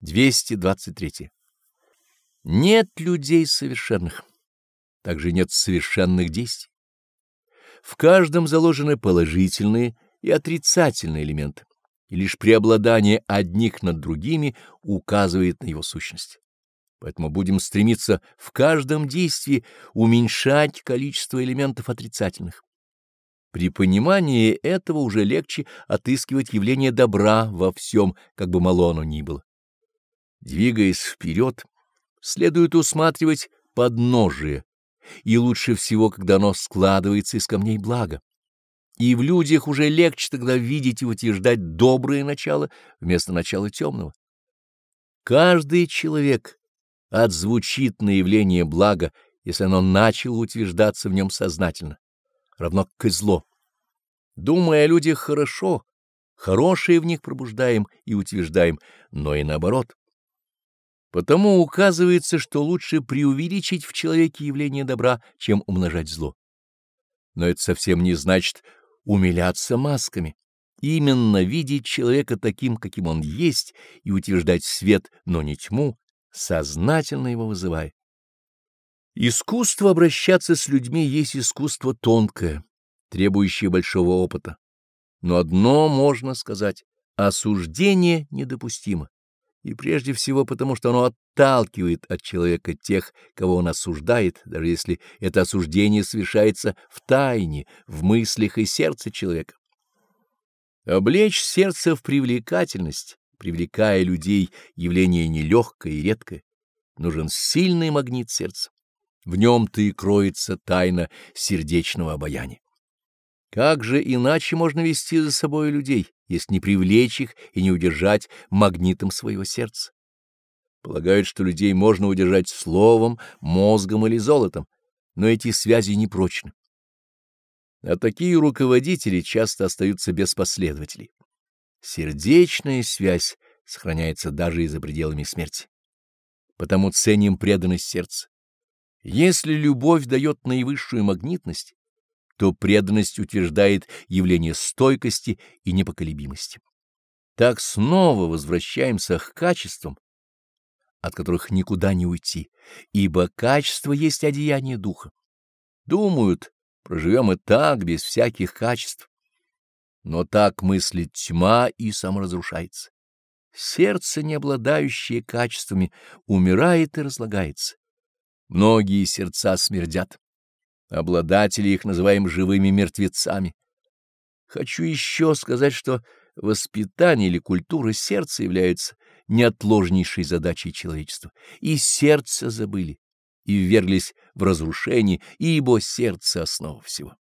223. Нет людей совершенных, также нет совершенных действий. В каждом заложены положительные и отрицательные элементы, и лишь преобладание одних над другими указывает на его сущность. Поэтому будем стремиться в каждом действии уменьшать количество элементов отрицательных. При понимании этого уже легче отыскивать явление добра во всем, как бы мало оно ни было. Двигаясь вперед, следует усматривать подножие, и лучше всего, когда оно складывается из камней блага. И в людях уже легче тогда видеть и утверждать доброе начало вместо начала темного. Каждый человек отзвучит на явление блага, если оно начало утверждаться в нем сознательно, равно как и зло. Думая о людях хорошо, хорошее в них пробуждаем и утверждаем, но и наоборот. Потому указывается, что лучше преувеличить в человеке явление добра, чем умножать зло. Но это совсем не значит умиляться масками. Именно видеть человека таким, каким он есть, и утверждать свет, но не тьму, сознательно его вызывая. Искусство обращаться с людьми есть искусство тонкое, требующее большого опыта. Но одно можно сказать — осуждение недопустимо и прежде всего потому, что оно отталкивает от человека тех, кого он осуждает, даже если это осуждение совершается в тайне, в мыслях и сердце человека. Облечь сердце в привлекательность, привлекая людей, явление нелегкое и редкое, нужен сильный магнит сердца. В нем-то и кроется тайна сердечного обаяния. Как же иначе можно вести за собой людей, если не привлечь их и не удержать магнитом своего сердца? Полагают, что людей можно удержать словом, мозгом или золотом, но эти связи непрочны. А такие руководители часто остаются без последователей. Сердечная связь сохраняется даже и за пределами смерти. Потому ценим преданность сердца. Если любовь дает наивысшую магнитность, то преданность утверждает явление стойкости и непоколебимости. Так снова возвращаемся к качествам, от которых никуда не уйти, ибо качество есть одеяние духа. Думают, проживем и так, без всяких качеств. Но так мыслит тьма и саморазрушается. Сердце, не обладающее качествами, умирает и разлагается. Многие сердца смердят. Обладатели их называем живыми мертвецами. Хочу еще сказать, что воспитание или культура сердца является неотложнейшей задачей человечества. И сердце забыли, и вверглись в разрушение, ибо сердце — основа всего.